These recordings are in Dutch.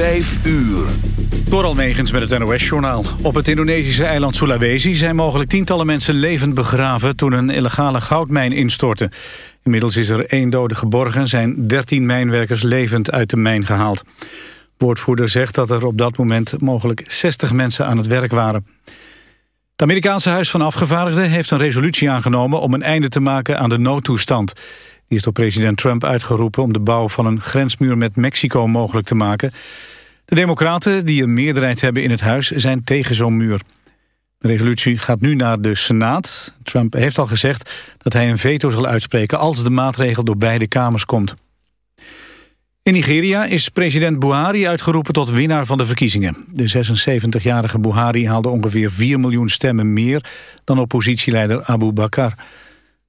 Vijf uur. Door Almegens met het NOS-journaal. Op het Indonesische eiland Sulawesi zijn mogelijk tientallen mensen levend begraven... toen een illegale goudmijn instortte. Inmiddels is er één dode geborgen, zijn 13 mijnwerkers levend uit de mijn gehaald. Woordvoerder zegt dat er op dat moment mogelijk 60 mensen aan het werk waren. Het Amerikaanse Huis van Afgevaardigden heeft een resolutie aangenomen... om een einde te maken aan de noodtoestand... Die is door president Trump uitgeroepen om de bouw van een grensmuur met Mexico mogelijk te maken. De democraten, die een meerderheid hebben in het huis, zijn tegen zo'n muur. De resolutie gaat nu naar de Senaat. Trump heeft al gezegd dat hij een veto zal uitspreken als de maatregel door beide kamers komt. In Nigeria is president Buhari uitgeroepen tot winnaar van de verkiezingen. De 76-jarige Buhari haalde ongeveer 4 miljoen stemmen meer dan oppositieleider Abu Bakr.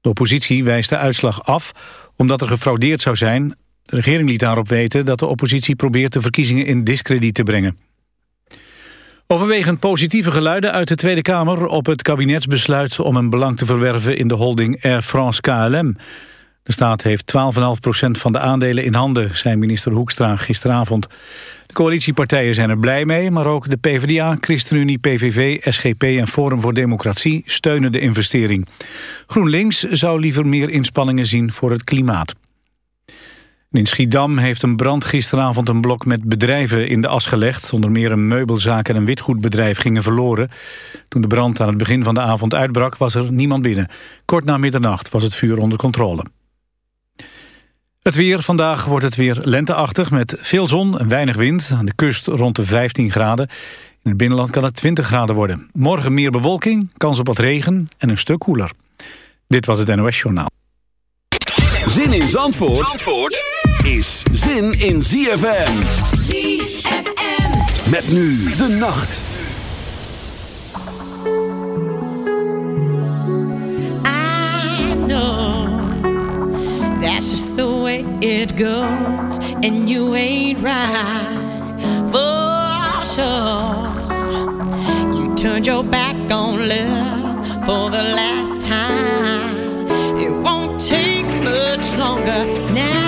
De oppositie wijst de uitslag af omdat er gefraudeerd zou zijn. De regering liet daarop weten dat de oppositie probeert de verkiezingen in discrediet te brengen. Overwegend positieve geluiden uit de Tweede Kamer op het kabinetsbesluit om een belang te verwerven in de holding Air France KLM. De staat heeft 12,5% van de aandelen in handen, zei minister Hoekstra gisteravond. De coalitiepartijen zijn er blij mee, maar ook de PvdA, ChristenUnie, PVV, SGP en Forum voor Democratie steunen de investering. GroenLinks zou liever meer inspanningen zien voor het klimaat. In Schiedam heeft een brand gisteravond een blok met bedrijven in de as gelegd. Onder meer een meubelzaak en een witgoedbedrijf gingen verloren. Toen de brand aan het begin van de avond uitbrak was er niemand binnen. Kort na middernacht was het vuur onder controle. Het weer. Vandaag wordt het weer lenteachtig met veel zon en weinig wind. Aan de kust rond de 15 graden. In het binnenland kan het 20 graden worden. Morgen meer bewolking, kans op wat regen en een stuk koeler. Dit was het NOS Journaal. Zin in Zandvoort, Zandvoort is zin in ZFM. ZFM. Met nu de nacht. It goes, and you ain't right for sure. You turned your back on love for the last time. It won't take much longer now.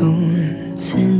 从前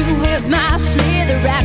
you with my sleigh, the rap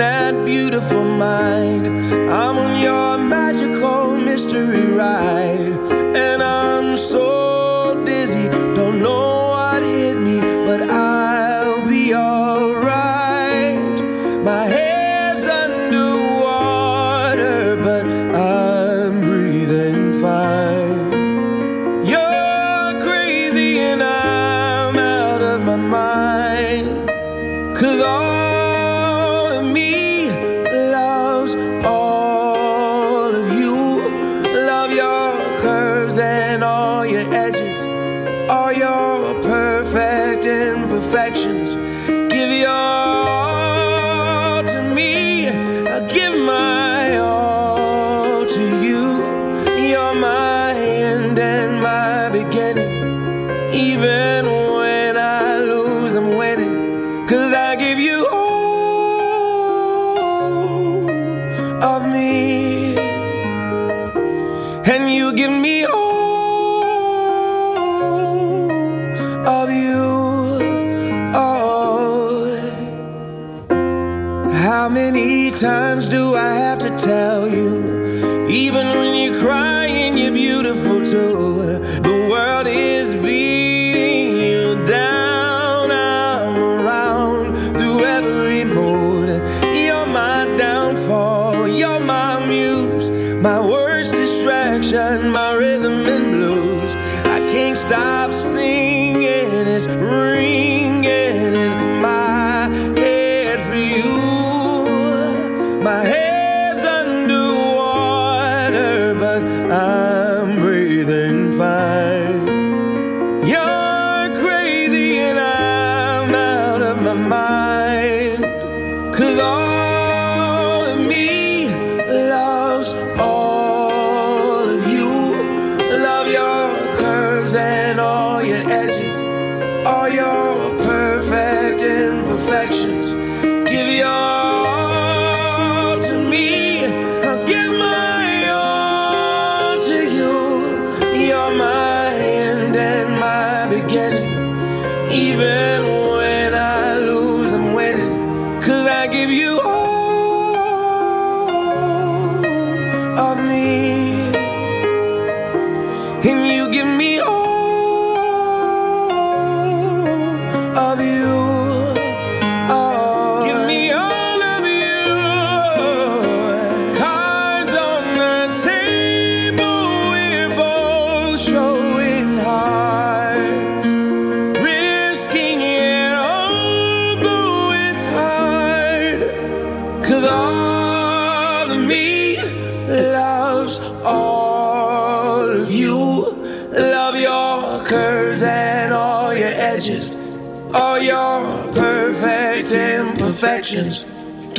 that beautiful mind. I'm on your magical mystery ride, and I'm so.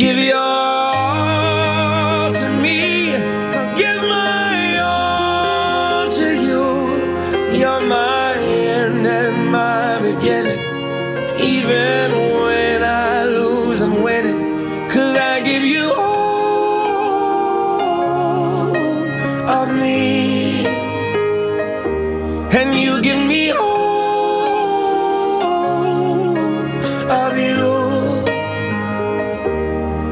Give your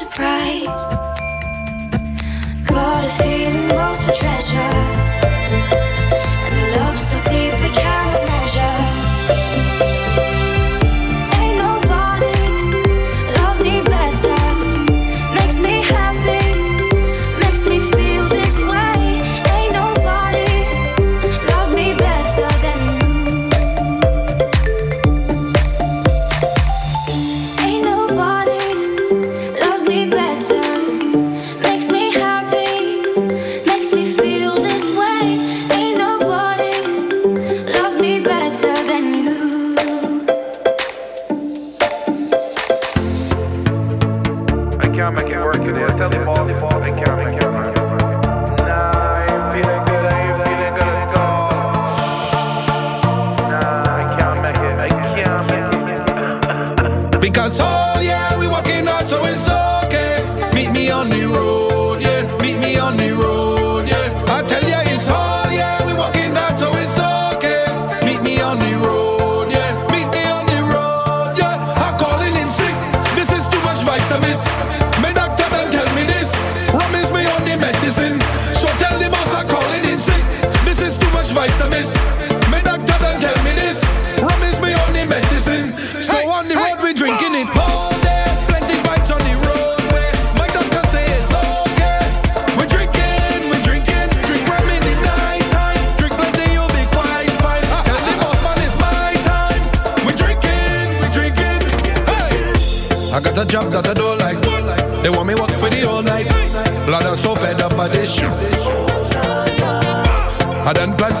surprise. Got a feeling most treasure.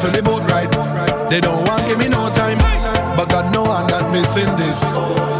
for boat ride. They don't want give me no time, but God know I'm not missing this.